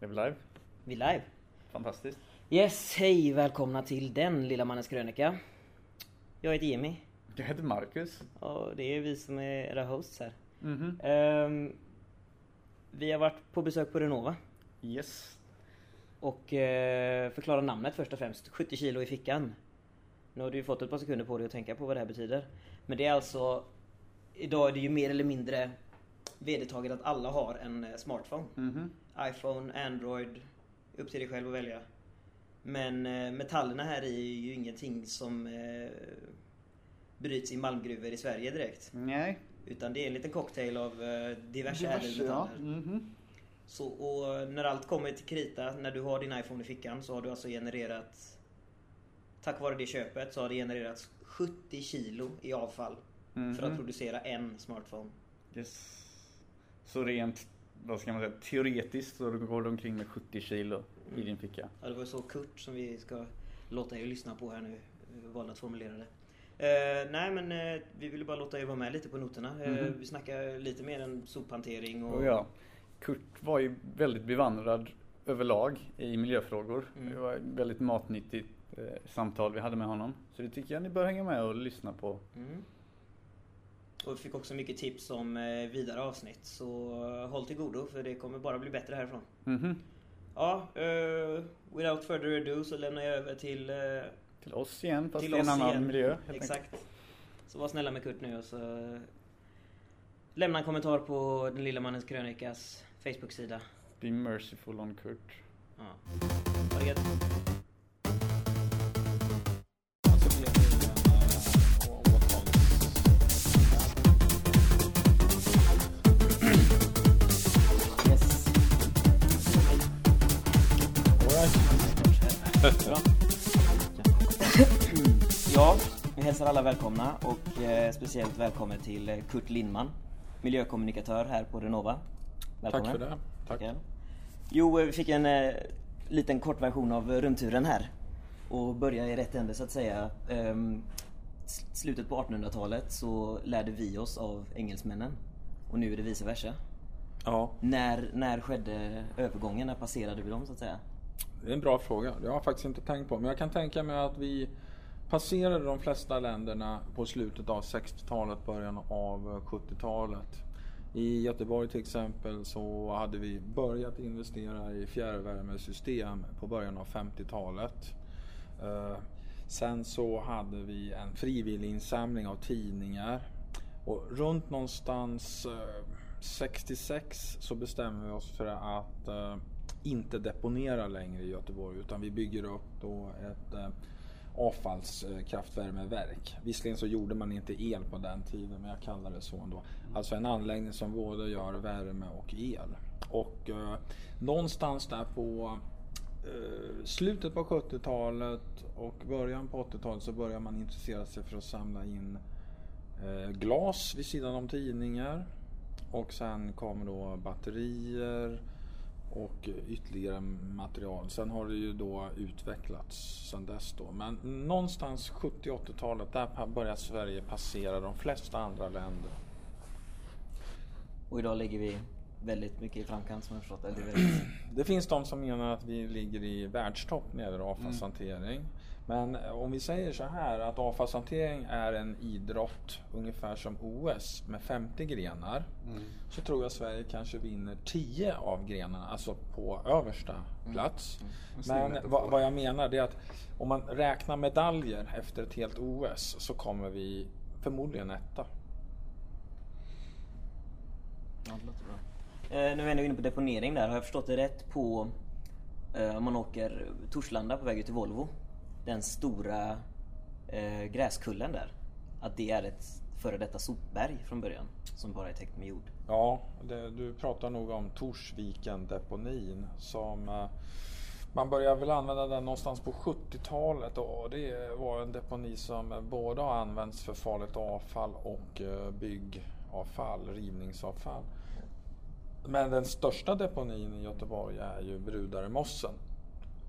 Är vi live? Vi är live. Fantastiskt. Yes, hej välkomna till den lilla mannens krönika. Jag heter Jimmy Jag heter Marcus. och det är vi som är era hosts här. Mhm. Ehm, vi har varit på besök på Renova Yes. och uh, förklara namnet först och främst. 70 kilo i fickan. Nu har du ju fått ett par sekunder på dig att tänka på vad det här betyder. Men det är alltså Idag är det ju mer eller mindre vedertaget att alla har en eh, smartphone. Mhm. iPhone, Android, upp till dig själv att välja. Men eh, metallerna här i är ju ingenting som eh, bryts i malmgruvor i Sverige direkt. Nej. Utan det är en liten cocktail av eh, diverse Diverse, ja. ädelmetaller. Mhm. Så, och när allt kommer till krita, när du har din iPhone i fickan så har du alltså genererat Tack vare det köpet så har det genererats 70 kilo i avfall för att producera en smartphone. Yes. Så rent, vad ska man säga, teoretiskt så går du omkring med 70 kilo i din ficka. Ja, det var ju så Kurt som vi ska låta er lyssna på här nu. eh, Valde att formulera det. Eh, nej men eh, vi ville bara låta er vara med lite på noterna. Eh, Mhm. Vi snackar lite mer än sophantering och... Och ja, Kurt var ju väldigt bevandrad överlag i miljöfrågor. Mm. Det var ett väldigt matnyttigt eh, samtal vi hade med honom. Så det tycker jag ni bör hänga med och lyssna på. Mm. Och vi fick också mycket tips om eh, vidare avsnitt. Så eh, håll till godo för det kommer bara bli bättre härifrån. Mhm. Ja, eh, without further ado så lämnar jag över till, eh, Till oss igen, fast till i en annan igen. miljö. enkelt. Exakt. Så var snälla med Kurt nu och så lämna en kommentar på den lilla mannens krönikas Facebook-sida. Be merciful on Kurt. Ja. Ha det gött. Hälsar alla välkomna och eh, speciellt välkommen till eh, Kurt Lindman, miljökommunikatör här på Renova. Välkommen. Tack för det. Tack. Jo, eh, vi fick en eh, liten kortversion av eh, rundturen här. Och börja i rätt ände så att säga. Ehm, slutet på 1800-talet så lärde vi oss av engelsmännen. Och nu är det vice versa. Ja, När, när skedde övergången? När passerade vi dem så att säga? det är en bra fråga. Det har jag faktiskt inte tänkt på. Men jag kan tänka mig att vi passerade de flesta länderna på slutet av 60-talet, början av 70-talet. I Göteborg till exempel så hade vi börjat investera i fjärrvärmesystem på början av 50-talet. Eh, sen så hade vi en frivillig insamling av tidningar. Och runt någonstans eh, 66 så bestämmer vi oss för att eh, inte deponera längre i Göteborg utan vi bygger upp då ett avfallskraftvärmeverk. Visserligen så gjorde man inte el på den tiden men jag kallar det så ändå. Alltså en anläggning som både gör värme och el. Och eh, någonstans där på eh, slutet på 70-talet och början på 80-talet så börjar man intressera sig för att samla in eh, glas vid sidan om tidningar. Och sen kommer då batterier och ytterligare material. Sen har det ju då utvecklats sen dess då. Men någonstans 70-80-talet där börjar Sverige passera de flesta andra länder. Och idag ligger vi väldigt mycket i framkant som jag förstått. Det väldigt... Det finns de som menar att vi ligger i världstopp när det gäller avfallshantering. Men eh, om vi säger så här att avfallshantering är en idrott ungefär som OS med 50 grenar. Så tror jag Sverige kanske vinner 10 av grenarna, alltså på översta plats. Men vad, vad jag menar det är att om man räknar medaljer efter ett helt OS så kommer vi förmodligen etta. Ja, det låter bra. Eh, nu är vi inne på deponering där. Har jag förstått det rätt på eh, om man åker Torslanda på väg ut till Volvo. Den stora eh, gräskullen där. Att det är ett före detta sopberg från början. Som bara är täckt med jord. Ja, det, du pratar nog om Torsviken deponin som eh, man började väl använda den någonstans på 70-talet och det var en deponi som både har använts för farligt avfall och eh, byggavfall, rivningsavfall. Men den största deponin i Göteborg är ju Brudaremossen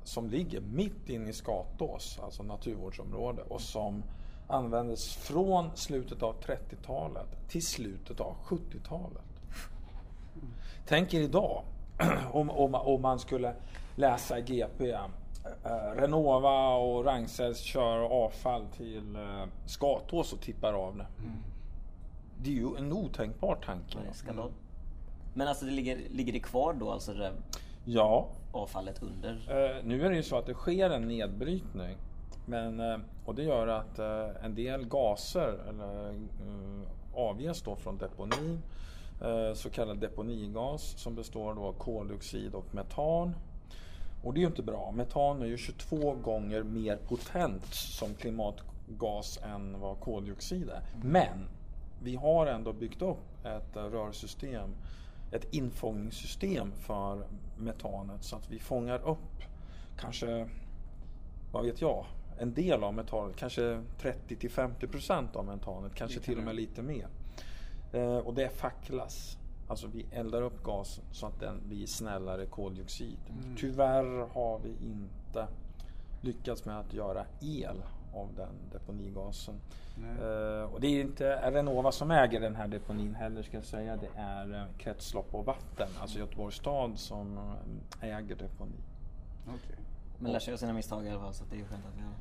som ligger mitt inne i Skatås, alltså naturvårdsområde och som användes från slutet av 30-talet till slutet av 70-talet. Tänk er idag om, om, om man skulle läsa i GP. Eh, Renova och Ragn-Sells kör avfall till eh, Skatås och tippar av det. Det är ju en otänkbar tanke. Men alltså det ligger, ligger det kvar då alltså det där Ja, avfallet under? Eh, nu är det ju så att det sker en nedbrytning. Men, eh, och det gör att eh, en del gaser eller, eh, avges då från deponin. Eh, så kallad deponigas som består då av koldioxid och metan. Och det är ju inte bra. Metan är ju 22 gånger mer potent som klimatgas än vad koldioxid är. Men vi har ändå byggt upp ett eh, rörsystem, ett infångningssystem för metanet så att vi fångar upp kanske, vad vet jag, en del av metanet, kanske 30 till 50 procent av metanet, kanske till och med lite mer. Eh, och det facklas. Alltså vi eldar upp gasen så att den blir snällare koldioxid. Mm. Tyvärr har vi inte lyckats med att göra el av den deponigasen. Eh, och det är inte Renova som äger den här deponin heller ska jag säga. Det är eh, Kretslopp och vatten, alltså Göteborgs stad som eh, äger deponin. Okej. Men lär sig av sina misstag i alla fall så att det är skönt att vi har.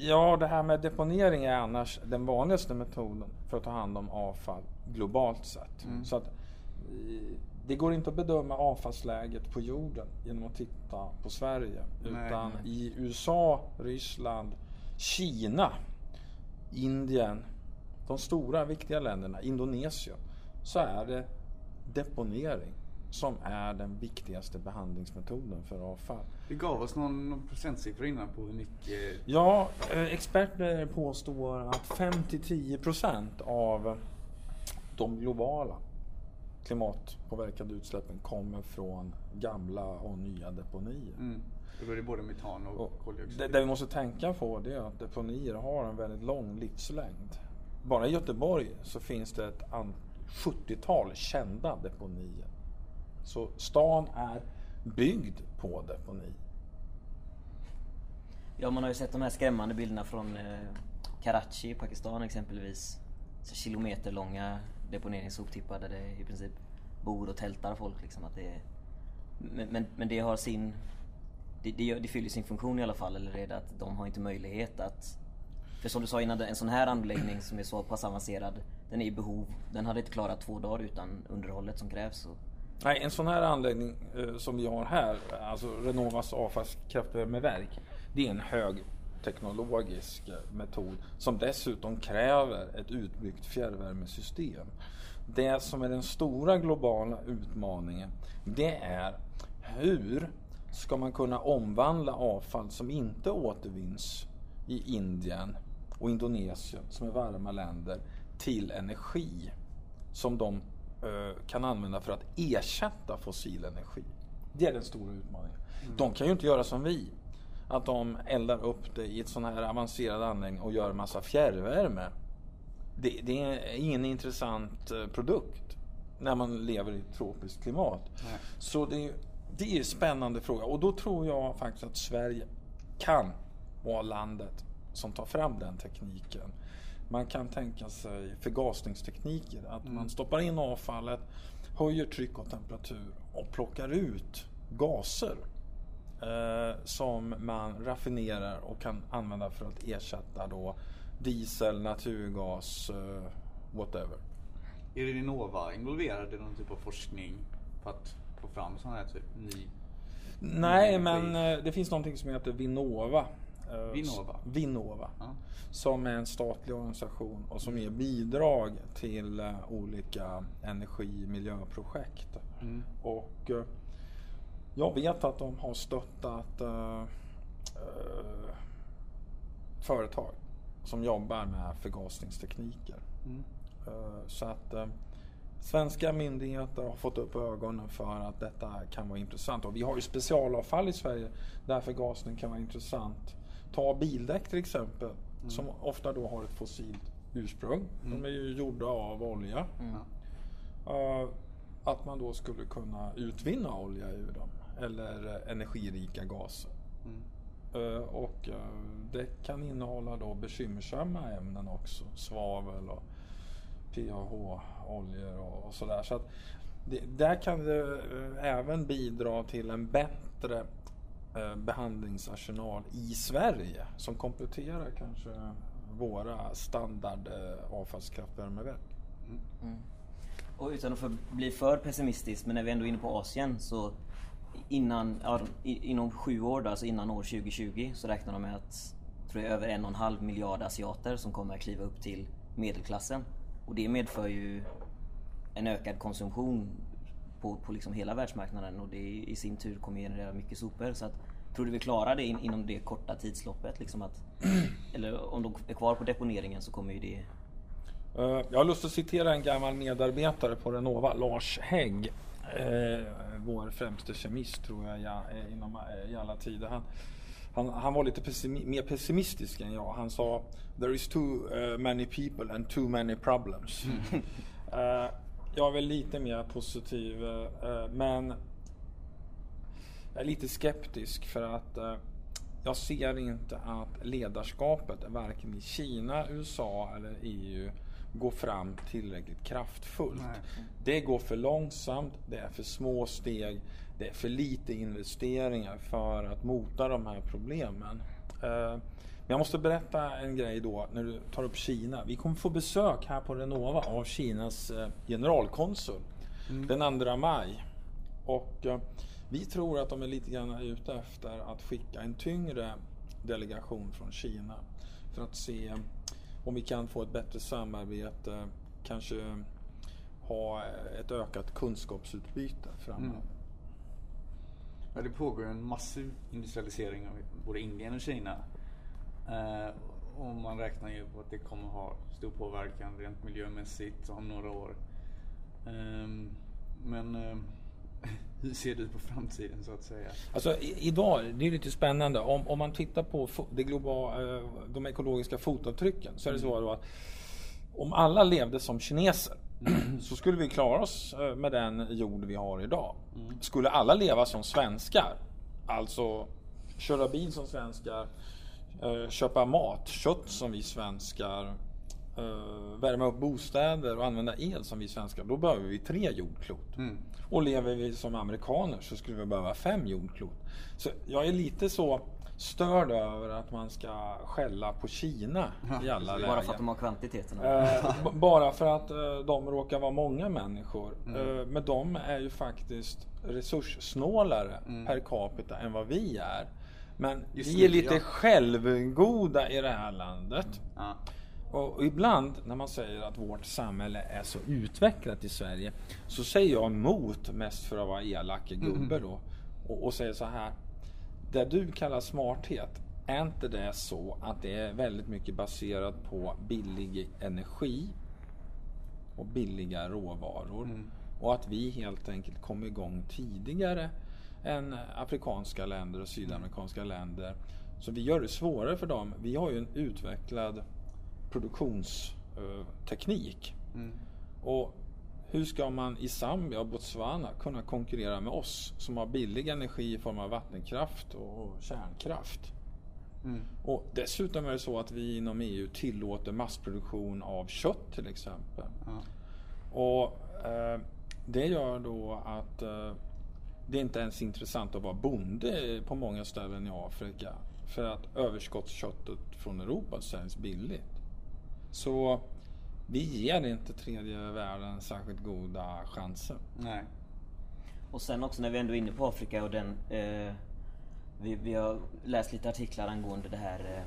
Ja, det här med deponering är annars den vanligaste metoden för att ta hand om avfall globalt sett. Mm. Så att eh, det går inte att bedöma avfallsläget på jorden genom att titta på Sverige. Nej, utan nej. i USA, Ryssland, Kina, Indien, de stora viktiga länderna, Indonesien, så är det deponering som är den viktigaste behandlingsmetoden för avfall. Du gav oss någon, någon procentsiffra innan på hur mycket... Ja, eh, experter påstår att 5-10% av de globala klimatpåverkande utsläppen kommer från gamla och nya deponier. Mm. Då är det både metan och, Och koldioxid. det, det vi måste tänka på det är att deponier har en väldigt lång livslängd. Bara i Göteborg så finns det ett an- 70-tal kända deponier. Så stan är byggd på deponi. Ja, man har ju sett de här skrämmande bilderna från eh, Karachi i Pakistan exempelvis. Så kilometerlånga deponeringssoptippar där det i princip bor och tältar folk. Liksom, att det är, men, men, men det har sin... Det, det, gör- det fyller sin funktion i alla fall, eller är det att de har inte möjlighet att... För som du sa innan, en sån här anläggning som är så pass avancerad, den är i behov. Den hade inte klarat två dagar utan underhållet som krävs. Och, Nej, en sån här anläggning eh, som vi har här, alltså Renovas avfallskraftvärmeverk, det är en högteknologisk eh, metod som dessutom kräver ett utbyggt fjärrvärmesystem. Det som är den stora globala utmaningen, det är hur ska man kunna omvandla avfall som inte återvinns i Indien och Indonesien, som är varma länder, till energi som de eh, kan använda för att ersätta fossil energi. Det är den stora utmaningen. De kan ju inte göra som vi. Att de eldar upp det i ett sån här avancerad anläggning och gör massa fjärrvärme. Det, det är ingen intressant eh, produkt när man lever i ett tropiskt klimat. Nej. Så det, det är en spännande fråga och då tror jag faktiskt att Sverige kan vara landet som tar fram den tekniken. Man kan tänka sig förgasningstekniker, att Mm. man stoppar in avfallet, höjer tryck och temperatur och plockar ut gaser eh, som man raffinerar och kan använda för att ersätta då diesel, naturgas, eh, whatever. Är Renova involverad i någon typ av forskning för att få fram sån här typ ny... Nej, energi? men eh, det finns någonting som heter Vinnova. Eh, Vinnova? Vinnova. Ja. Som är en statlig organisation och som ger bidrag till eh, olika energi och miljöprojekt. Mm. Och jag vet att de har stöttat eh, eh, företag som jobbar med förgasningstekniker. Mm. Eh, Så att svenska myndigheter har fått upp ögonen för att detta kan vara intressant. Och vi har ju specialavfall i Sverige där förgasning kan vara intressant. Ta bildäck till exempel som ofta då har ett fossilt ursprung. De är ju gjorda av olja. Ja. Eh, Att man då skulle kunna utvinna olja ur dem eller eh, energirika gaser. Mm. Eh, Och eh, det kan innehålla då bekymmersamma ämnen också. Svavel och PAH-oljor och, och sådär. Så att det, där kan det eh, även bidra till en bättre eh, behandlingsarsenal i Sverige som kompletterar kanske våra standard eh, avfallskraftvärmeverk. Mm. mm. Och utan att för, bli för pessimistisk, men när vi ändå är inne på Asien så innan, ja, inom sju år, då, alltså innan år 2020, så räknar de med att tror jag, över en och en halv miljard asiater som kommer att kliva upp till medelklassen. Och det medför ju en ökad konsumtion på, på liksom hela världsmarknaden och det i sin tur kommer generera mycket sopor. Så att, tror du vi klarar det in, inom det korta tidsloppet? Liksom att, eller om de är kvar på deponeringen så kommer ju det... Eh, jag har lust att citera en gammal medarbetare på Renova, Lars Hägg. Eh, vår främste kemist tror jag ja, eh, inom eh, i alla tider. Han, han, han var lite pessimi mer pessimistisk än jag. Han sa There is too many people and too many problems. Mm. jag är väl lite mer positiv men jag är lite skeptisk för att jag ser inte att ledarskapet varken i Kina, USA eller EU går fram tillräckligt kraftfullt. Nej. Det går för långsamt, det är för små steg, det är för lite investeringar för att mota de här problemen. Eh, men jag måste berätta en grej då när du tar upp Kina. Vi kommer få besök här på Renova av Kinas eh, generalkonsul mm. den 2 maj. Och vi tror att de är lite grann ute efter att skicka en tyngre delegation från Kina för att se om vi kan få ett bättre samarbete, kanske ha ett ökat kunskapsutbyte framöver. Mm. Ja, det pågår en massiv industrialisering av både Indien och Kina. Eh, och man räknar ju på att det kommer ha stor påverkan rent miljömässigt om några år. Eh, men eh, hur ser du på framtiden så att säga? Alltså i, idag, det är lite spännande. Om, om man tittar på det globala, eh, de ekologiska fotavtrycken så är det så att om alla levde som kineser mm. så skulle vi klara oss eh, med den jord vi har idag. Mm. Skulle alla leva som svenskar, alltså köra bil som svenskar, eh, köpa mat, kött som vi svenskar, värma upp bostäder och använda el som vi svenskar, då behöver vi tre jordklot. Mm. Och lever vi som amerikaner så skulle vi behöva fem jordklot. Så jag är lite så störd över att man ska skälla på Kina i alla lägen. Bara för att de har kvantiteten? Eh, bara för att eh, de råkar vara många människor. Mm. Eh, men de är ju faktiskt resurssnålare mm. per capita än vad vi är. Men Just vi är lite ja. självgoda i det här landet. Mm. Och ibland när man säger att vårt samhälle är så utvecklat i Sverige så säger jag emot mest för att vara elak gubbe mm. då och, och säger så här. Det du kallar smarthet, är inte det så att det är väldigt mycket baserat på billig energi och billiga råvaror mm. och att vi helt enkelt kom igång tidigare än afrikanska länder och sydamerikanska länder. Så vi gör det svårare för dem. Vi har ju en utvecklad produktionsteknik. Mm. Och hur ska man i Zambia och Botswana kunna konkurrera med oss som har billig energi i form av vattenkraft och kärnkraft? Mm. Och dessutom är det så att vi inom EU tillåter massproduktion av kött till exempel. Ja. Och eh, Det gör då att eh, det inte ens är intressant att vara bonde på många ställen i Afrika. För att överskottsköttet från Europa säljs billigt. Så vi ger inte tredje världen särskilt goda chanser. Nej. Och sen också när vi ändå är inne på Afrika och den... Eh, vi, vi, har läst lite artiklar angående det här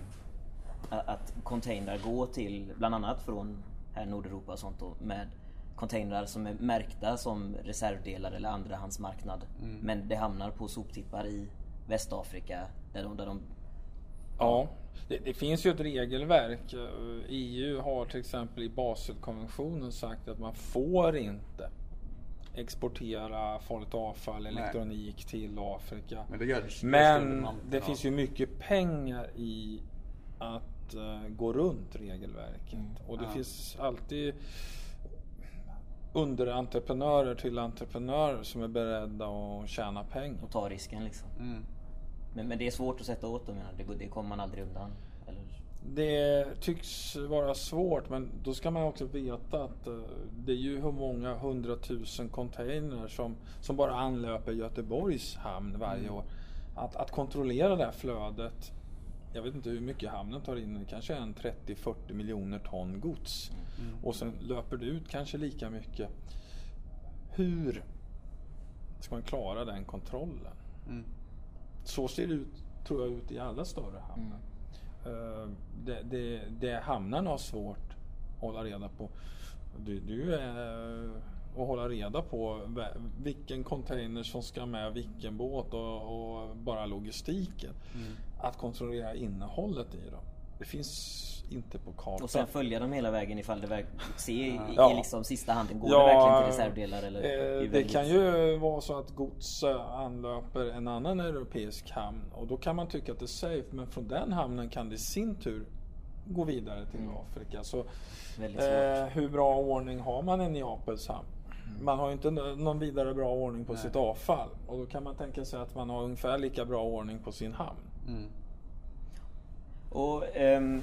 eh, att containrar går till, bland annat från här Nordeuropa och sånt då, med containrar som är märkta som reservdelar eller andrahandsmarknad. Mm. Men det hamnar på soptippar i Västafrika där de, där de Ja, det, det, finns ju ett regelverk. EU har till exempel i Baselkonventionen sagt att man får inte exportera farligt avfall, elektronik Nej. till Afrika. Men det, gör det, Men det ja. finns ju mycket pengar i att uh, gå runt regelverket. Mm. Och det ja. finns alltid underentreprenörer till entreprenörer som är beredda att tjäna pengar. Och ta risken liksom. Mm. Men, men det är svårt att sätta åt dem, det, det kommer man aldrig undan? Eller? det tycks vara svårt men då ska man också veta att uh, det är ju hur många hundratusen containrar som, som bara anlöper Göteborgs hamn varje mm. år. Att, att kontrollera det här flödet jag vet inte hur mycket hamnen tar in, kanske är en 30-40 miljoner ton gods. Mm. Och sen löper det ut kanske lika mycket. Hur ska man klara den kontrollen? Mm. Så ser det ut, tror jag, ut i alla större hamnar. Mm. Uh, det, det, det hamnarna har svårt att hålla reda på. Det, det är att hålla reda på vilken container som ska med vilken båt och, och bara logistiken. Mm. Att kontrollera innehållet i dem. Det finns inte på kartan. Och sen följa dem hela vägen ifall det se i, ja. i liksom sista handen. Går ja, det verkligen till reservdelar? Eller eh, det, kan ju vara så att gods anlöper en annan europeisk hamn och då kan man tycka att det är safe. Men från den hamnen kan det i sin tur gå vidare till mm. Afrika. Så eh, hur bra ordning har man i Neapels hamn? man har ju inte någon vidare bra ordning på Nej. sitt avfall. Och då kan man tänka sig att man har ungefär lika bra ordning på sin hamn. Mm. Och um,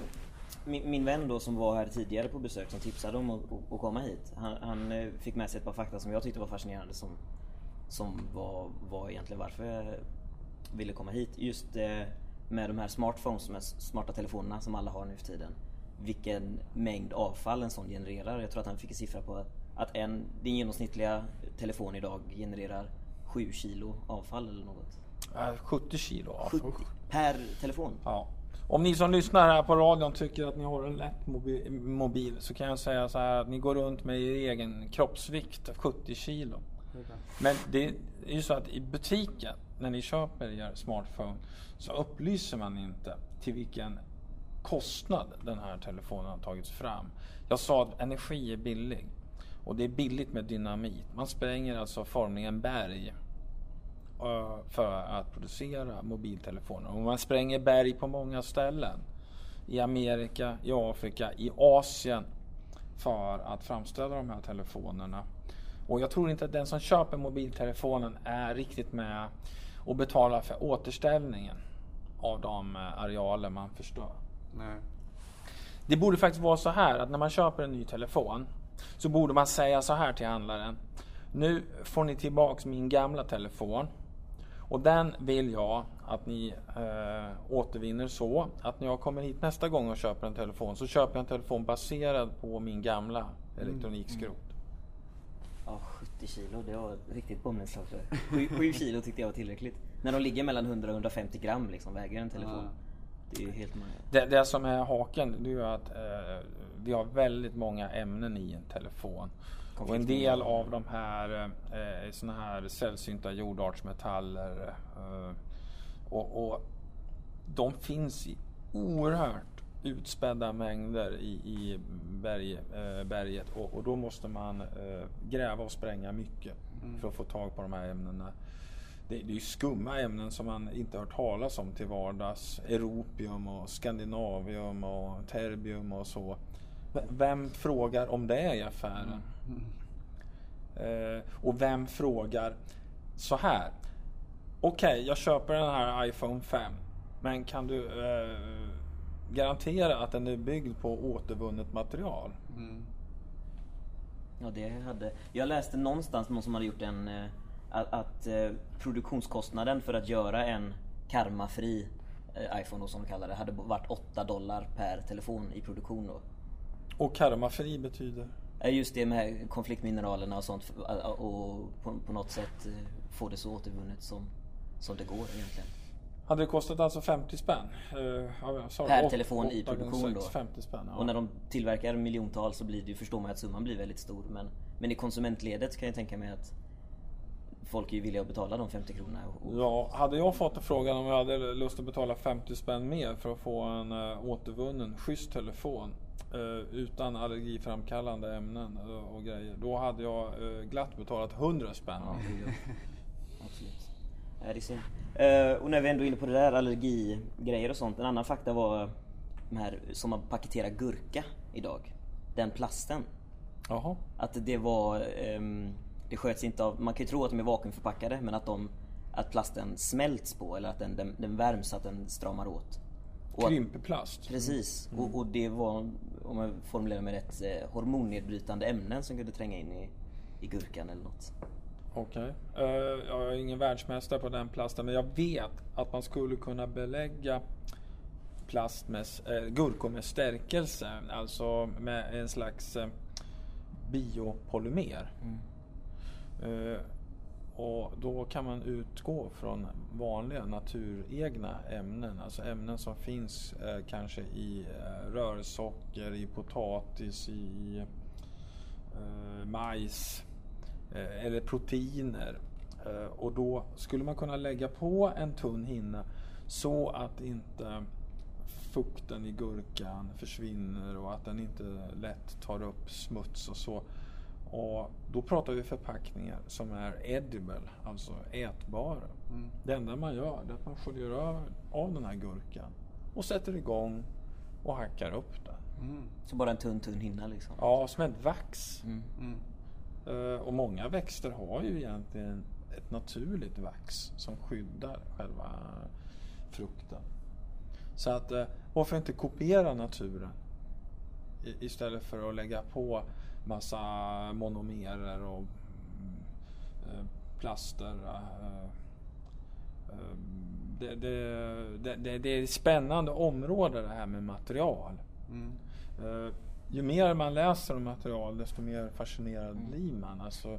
min, min, vän då som var här tidigare på besök som tipsade om att, att komma hit. Han, han, eh, fick med sig ett par fakta som jag tyckte var fascinerande som, som var, var egentligen varför jag ville komma hit. Just eh, med de här smartphones, de här smarta telefonerna som alla har nu för tiden. Vilken mängd avfall en sån genererar. Jag tror att han fick en siffra på att en, din genomsnittliga telefon idag genererar 7 kilo avfall eller något. 70 kilo avfall. 70 per telefon? Ja. Om ni som lyssnar här på radion tycker att ni har en lätt mobil, så kan jag säga så här att ni går runt med er egen kroppsvikt 70 kilo. Men det är ju så att i butiken när ni köper er smartphone så upplyser man inte till vilken kostnad den här telefonen har tagits fram. Jag sa att energi är billig. Och det är billigt med dynamit. Man spränger alltså formligen berg för att producera mobiltelefoner. Och man spränger berg på många ställen. I Amerika, i Afrika, i Asien för att framställa de här telefonerna. Och jag tror inte att den som köper mobiltelefonen är riktigt med och betalar för återställningen av de eh, arealer man förstör. Nej. Det borde faktiskt vara så här att när man köper en ny telefon så borde man säga så här till handlaren. Nu får ni tillbaks min gamla telefon och den vill jag att ni eh, återvinner så att när jag kommer hit nästa gång och köper en telefon så köper jag en telefon baserad på min gamla elektronikskrot. Mm. Ja, 70 kilo, det var riktigt bombnedslag. 7, 7 kilo tyckte jag var tillräckligt. När de ligger mellan 100 och 150 gram liksom, väger en telefon. Ja. Det är ju helt det, det som är haken, det är ju att eh, vi har väldigt många ämnen i en telefon. Och en del av de här eh, såna här sällsynta jordartsmetaller eh, och, och, de finns i oerhört utspädda mängder i, i berg, eh, berget och, och, då måste man eh, gräva och spränga mycket mm. för att få tag på de här ämnena. Det, det är ju skumma ämnen som man inte hört talas om till vardags. Europium och skandinavium och terbium och så. Vem frågar om det i affären? Mm. Eh, och vem frågar så här? Okej, okay, jag köper den här iPhone 5. Men kan du eh, garantera att den är byggd på återvunnet material? Mm. Ja, det hade... Jag läste någonstans någon som hade gjort en... Eh, att, att eh, produktionskostnaden för att göra en karmafri eh, iPhone då, som de kallar det, hade varit 8 dollar per telefon i produktion då. Och karmafri betyder? Just det med konfliktmineralerna och sånt och på, på något sätt eh, få det så återvunnet som, som det går egentligen. Hade det kostat alltså 50 spänn? Uh, per 8, telefon 8, i produktion 6, då. 50 spänn, ja. Och när de tillverkar miljontals så blir det, förstår man att summan blir väldigt stor. Men, men i konsumentledet kan jag tänka mig att folk är ju villiga att betala de 50 kronorna. Ja, hade jag fått frågan om jag hade lust att betala 50 spänn mer för att få en uh, återvunnen schysst telefon utan allergiframkallande ämnen och grejer. Då hade jag uh, glatt betalat 100 spänn. Ja. Absolut. Ja, det är synd. och när vi ändå är inne på det där allergigrejer och sånt. En annan fakta var de här som man paketerar gurka idag. Den plasten. Jaha. Att det var um, det sköts inte av, man kan ju tro att de är vakuumförpackade men att, de, att plasten smälts på eller att den, den, den värms så att den stramar åt. Och- Krympplast. Precis, och, och det var, om jag formulerar mig rätt, eh, hormonnedbrytande ämnen som kunde tränga in i, i gurkan eller något. Okej. Eh, jag är ingen världsmästare på den plasten men jag vet att man skulle kunna belägga plast med, eh, gurkor med stärkelse. Alltså med en slags eh, biopolymer. Eh, och då kan man utgå från vanliga naturegna ämnen. Alltså ämnen som finns eh, kanske i eh, rörsocker, i potatis, i eh, majs eh, eller proteiner. Eh, och då skulle man kunna lägga på en tunn hinna så att inte fukten i gurkan försvinner och att den inte lätt tar upp smuts och så. Och då pratar vi förpackningar som är edible, alltså ätbara. Mm. Det enda man gör det är att man sköljer över av den här gurkan och sätter igång och hackar upp den. Mm. Så bara en tunn tunn hinna liksom. Ja, som ett vax. Mm. Mm. Eh, Och många växter har ju egentligen ett naturligt vax som skyddar själva frukten. Så att eh, varför inte kopiera naturen? I- Istället för att lägga på massa monomerer och mm, eh, plaster. eh, eh, Det, det, det, det, är ett spännande område det här med material. Mm. Ju mer man läser om material desto mer fascinerad blir man. Alltså,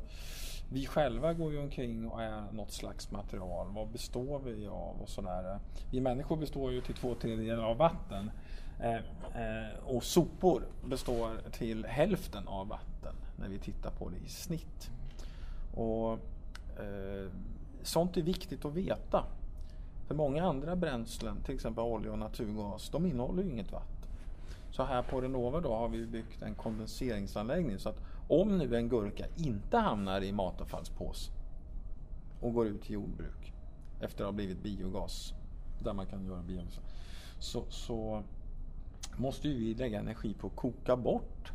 vi själva går ju omkring och är något slags material. Vad består vi av och sådär. Vi människor består ju till två tredjedelar av vatten. Eh, eh, och sopor består till hälften av vatten när vi tittar på det i snitt. Och eh, Sånt är viktigt att veta. För många andra bränslen, till exempel olja och naturgas, de innehåller ju inget vatten. Så här på Renova då har vi byggt en kondenseringsanläggning så att om nu en gurka inte hamnar i matavfallspåse och går ut till jordbruk efter att ha blivit biogas, där man kan göra biogas, så, så måste ju vi lägga energi på att koka bort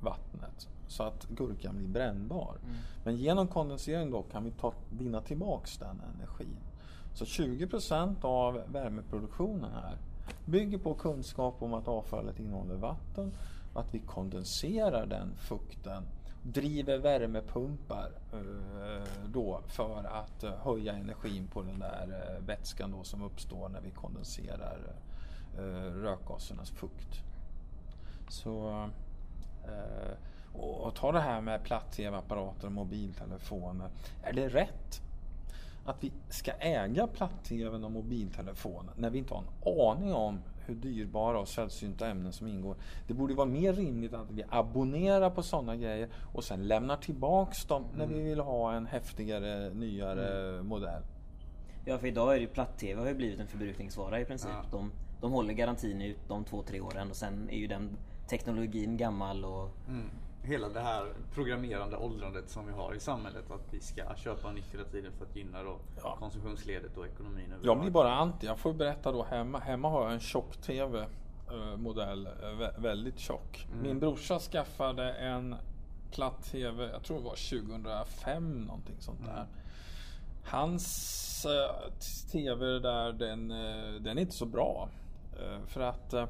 vattnet så att gurkan blir brännbar. Men genom kondensering då kan vi ta, vinna tillbaks den energin. Så 20% av värmeproduktionen här bygger på kunskap om att avfallet innehåller vatten att vi kondenserar den fukten driver värmepumpar eh, då för att eh, höja energin på den där eh, vätskan då som uppstår när vi kondenserar rökgasernas fukt. Så eh, och ta det här med platt-tv-apparater och mobiltelefoner. Är det rätt att vi ska äga platt-tvn och mobiltelefonen när vi inte har en aning om hur dyrbara och sällsynta ämnen som ingår. Det borde vara mer rimligt att vi abonnerar på sådana grejer och sen lämnar tillbaks dem när vi vill ha en häftigare, nyare modell. Ja för idag är det ju platt-tv har ju blivit en förbrukningsvara i princip. Ja. De, de håller garantin ut de två, tre åren och sen är ju den teknologin gammal och Mm. Hela det här programmerande åldrandet som vi har i samhället. Att vi ska köpa nytt hela tiden för att gynna då Ja. konsumtionsledet och ekonomin Jag överlag. blir bara anti. Jag får berätta då hemma. Hemma har jag en tjock-tv eh, modell. eh, vä- Väldigt tjock. Min brorsa skaffade en platt-tv, jag tror det var 2005 någonting sånt där. Hans eh, tv där, den, den är inte så bra. Eh, för att eh,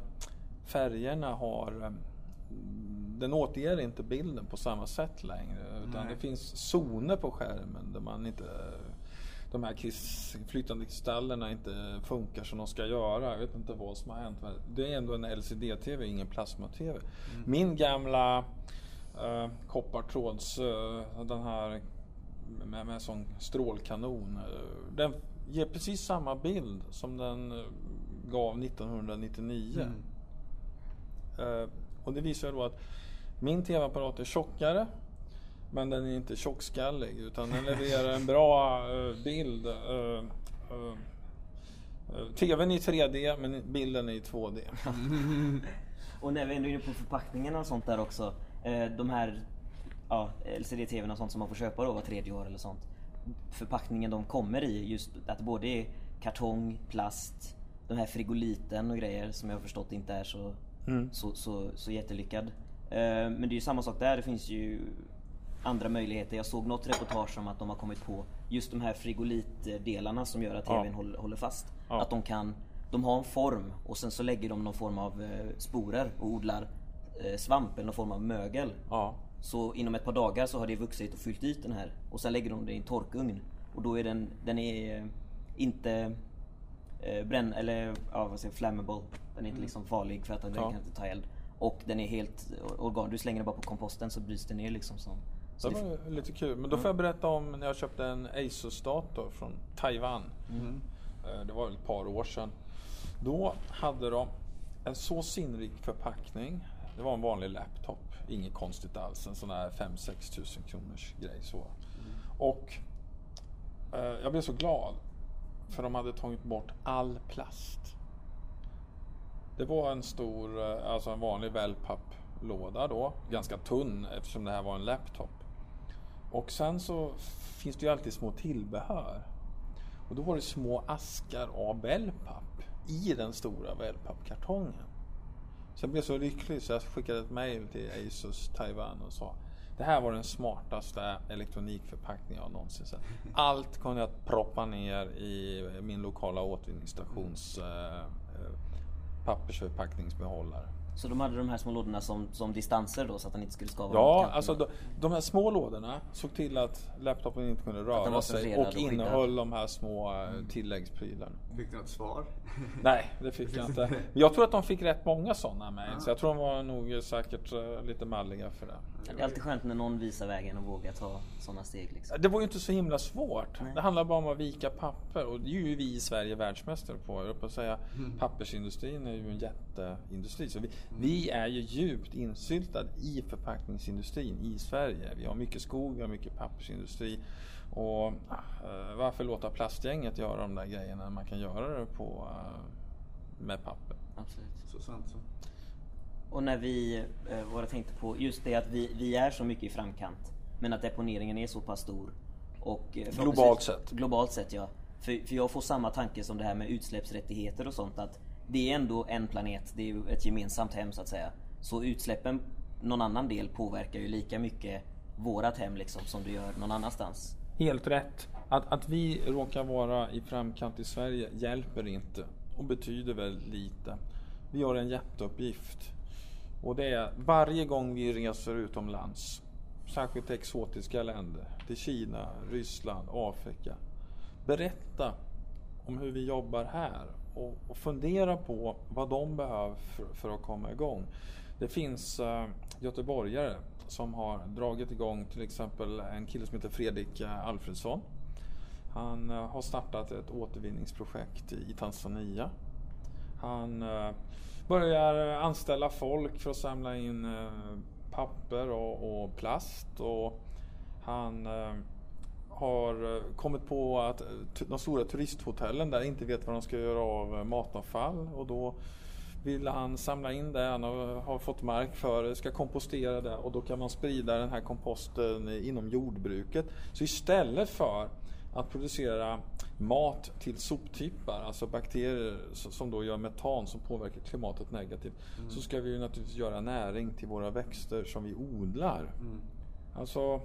färgerna har eh, den återger inte bilden på samma sätt längre. Utan Nej. det finns zoner på skärmen där man inte de här flytande kristallerna inte funkar som de ska göra. Jag vet inte vad som har hänt. Det är ändå en LCD-TV, ingen plasma-TV. Min gamla eh, koppartråds, eh, den här med, med sån strålkanon. Eh, den ger precis samma bild som den gav 1999. Mm. Eh, och det visar då att min TV-apparat är tjockare men den är inte tjockskallig utan den levererar en bra eh, bild. Uh, uh, TVn är i 3D men bilden är i 2D. Och när vi ändå är inne på förpackningarna och sånt där också. Eh, de här ja, LCD-TVn och sånt som man får köpa då var tredje år eller sånt. Förpackningen de kommer i, just att det både är kartong, plast, den här frigoliten och grejer som jag har förstått inte är så, Mm. så, så, så jättelyckad. Eh, men det är ju samma sak där, det finns ju andra möjligheter. Jag såg något reportage om att de har kommit på just de här frigolitdelarna som gör att Ja. TVn håller, håller fast. Ja. Att de kan de har en form och sen så lägger de någon form av eh, sporer och odlar eh, svamp eller någon form av mögel. Ja. Så inom ett par dagar så har det vuxit och fyllt ut den här och sen lägger de det i en torkugn. Och då är den, den är inte eh, bränn, eller ja, vad säger flammable. Den är inte liksom farlig för att den Ja. kan inte ta eld. Och den är helt organ. Du slänger den bara på komposten så bryts den ner liksom. Som, Det var lite kul. Men då får jag berätta om när jag köpte en Asus-dator från Taiwan. Eh, Det var väl ett par år sedan. Då hade de en så sinnrik förpackning. Det var en vanlig laptop. Inget konstigt alls. En sån här 5-6 tusen kronors grej så. Och eh, jag blev så glad. För de hade tagit bort all plast. Det var en stor, eh, alltså en vanlig wellpapplåda då. Ganska tunn eftersom det här var en laptop. Och sen så finns det ju alltid små tillbehör. Och då var det små askar av wellpapp i den stora wellpappkartongen. Så jag blev så lycklig så jag skickade ett mail till Asus Taiwan och sa det här var den smartaste elektronikförpackning jag någonsin sett. Allt kunde jag proppa ner i min lokala återvinningsstations eh, eh pappersförpackningsbehållare så de hade de här små lådorna som, som distanser då så att den inte skulle skava Ja, alltså de, de här små lådorna såg till att laptopen inte kunde röra sig och och innehöll de här små eh, tilläggsprylarna. Fick du något svar? Nej, det fick jag inte. Jag tror att de fick rätt många sådana mejl, så jag tror de var nog säkert eh, lite malliga för det. Det är alltid skönt när någon visar vägen och vågar ta sådana steg liksom. Det var ju inte så himla svårt. Det handlar bara om att vika papper och det är ju vi i Sverige världsmästare på. Jag på att säga, pappersindustrin är ju en jätteindustri. Så vi, vi är ju djupt insyltade i förpackningsindustrin i Sverige. Vi har mycket skog, vi har mycket pappersindustri. Och eh, varför låta plastgänget göra de där grejerna när man kan göra det på, eh, med papper? Absolut. Så sant så. Och när vi, eh, vad jag tänkte på, just det att vi, vi är så mycket i framkant. Men att deponeringen är så pass stor. Och Globalt sett. Globalt sett ja. För, för jag får samma tanke som det här med utsläppsrättigheter och sånt. Att det är ändå en planet, det är ju ett gemensamt hem så att säga. Så utsläppen någon annan del påverkar ju lika mycket vårat hem liksom som det gör någon annanstans. Helt rätt. Att, att vi råkar vara i framkant i Sverige hjälper inte och betyder väldigt lite. Vi har en jätteuppgift. Och det är varje gång vi reser utomlands, särskilt till exotiska länder, till Kina, Ryssland, Afrika. Berätta om hur vi jobbar här och, och fundera på vad de behöver för, för att komma igång. Det finns uh, göteborgare som har dragit igång till exempel en kille som heter Fredrik eh, Alfredsson. Han eh, har startat ett återvinningsprojekt i Tanzania. Han eh, börjar anställa folk för att samla in eh, papper och, och plast. Och han har eh, kommit på att eh, de stora turisthotellen där inte vet vad de ska göra av eh, matavfall. Och då vill han samla in det, han har, fått mark för ska kompostera det och då kan man sprida den här komposten inom jordbruket. Så istället för att producera mat till soptippar, alltså bakterier som då gör metan som påverkar klimatet negativt, så ska vi ju naturligtvis göra näring till våra växter som vi odlar. Alltså,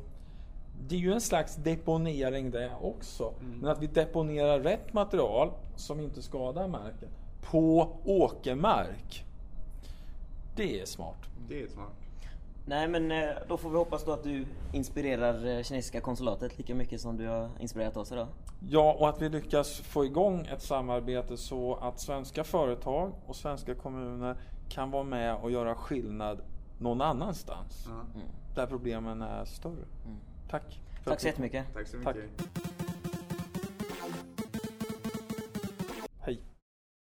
det är ju en slags deponering det också. Men att vi deponerar rätt material som inte skadar marken på åkermark. Det är smart. Det är smart. Nej men eh, då får vi hoppas då att du inspirerar eh, kinesiska konsulatet lika mycket som du har inspirerat oss idag. Ja, och att vi lyckas få igång ett samarbete så att svenska företag och svenska kommuner kan vara med och göra skillnad någon annanstans. Ja. Där problemen är större. Tack. Tack så jättemycket. Tack så Tack. mycket.